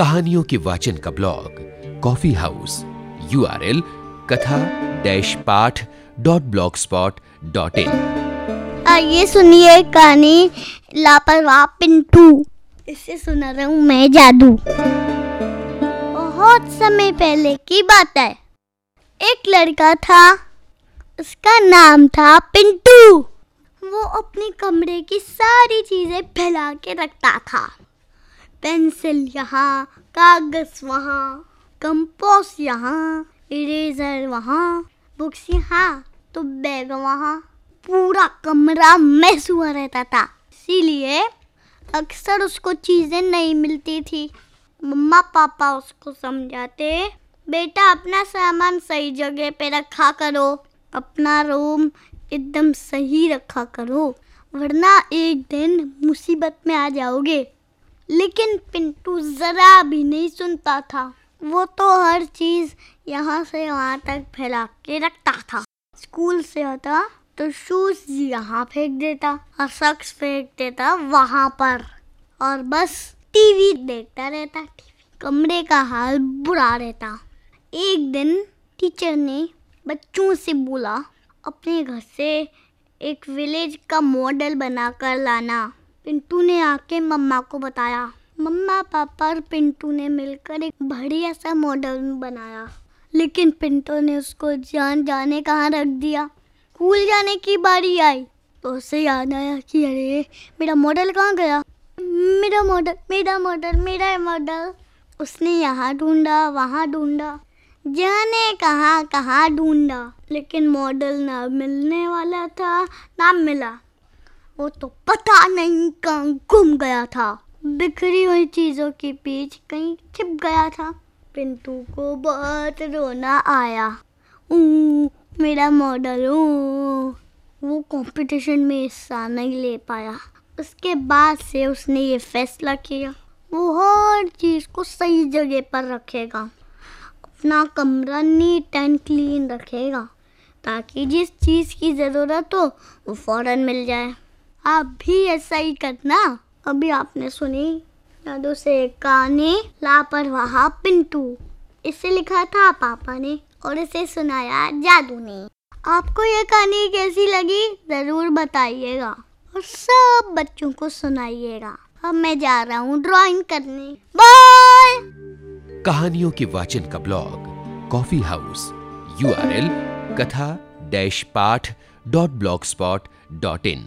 कहानियों के वाचन का blog, coffee house U R L कथा डैश पाठ dot blogspot dot in. आइए सुनिए कहानी लापरवाह पिंटू। इसे सुना रहा हूँ मैं, जादू। बहुत समय पहले की बात है। एक लड़का था, उसका नाम था पिंटू। वो अपने कमरे की सारी चीज़ें फैला के रखता था। पेंसिल यहाँ, कागज़ वहाँ कंपोस यहाँ, इरेजर वहाँ, बुक्स यहाँ तो बैग वहाँ। पूरा कमरा मैस हुआ रहता था। इसीलिए अक्सर उसको चीज़ें नहीं मिलती थी। मम्मा पापा उसको समझाते, बेटा अपना सामान सही जगह पे रखा करो। अपना रूम एकदम सही रखा करो। वरना एक दिन मुसीबत में आ जाओगे। लेकिन पिंटू ज़रा भी नहीं सुनता था। वो तो हर चीज़ यहाँ से वहाँ तक फैला के रखता था। स्कूल से आता तो शूज़ यहाँ फेंक देता और शख्स फेंक देता वहाँ पर। और बस टीवी देखता रहता, टीवी कमरे का हाल बुरा रहता। एक दिन टीचर ने बच्चों से बोला, अपने घर से एक विलेज का मॉडल बनाकर लाना। पिंटू ने आके मम्मा को बताया। मम्मा, पापा और पिंटू ने मिलकर एक बढ़िया सा मॉडल बनाया। लेकिन पिंटू ने उसको जान जाने कहाँ रख दिया? स्कूल जाने की बारी आई। तो उसे याद आया कि अरे, मेरा मॉडल कहाँ गया? मेरा मॉडल मेरा मॉडल मेरा मॉडल। उसने यहाँ ढूंढा, वहाँ ढूंढा। जाने कहाँ कहाँ ढूंढा। लेकिन मॉडल ना मिलने वाला था, ना मिला। वो तो पता नहीं कहाँ गुम गया था। बिखरी हुई चीज़ों के बीच कहीं छिप गया था। पिंटू को बहुत रोना आया। मेरा मॉडल वो कंपटीशन में हिस्सा नहीं ले पाया। उसके बाद से उसने ये फैसला किया। वो हर चीज़ को सही जगह पर रखेगा। अपना कमरा नीट एंड क्लीन रखेगा। ताकि जिस चीज़ की ज़रूरत हो, वो फ़ौरन मिल जाए। आप भी ऐसा ही करना। अभी आपने सुनी यादों से कहानी लापरवाह पिंटू। इसे लिखा था पापा ने और इसे सुनाया जादू ने। आपको ये कहानी कैसी लगी ज़रूर बताइएगा और सब बच्चों को सुनाइएगा। अब मैं जा रहा हूँ ड्राइंग करने। बाय कहानियों के वाचन का blog coffee house U R L कथा डैश पाठ डॉट ब्लॉक स्पॉट डॉट इन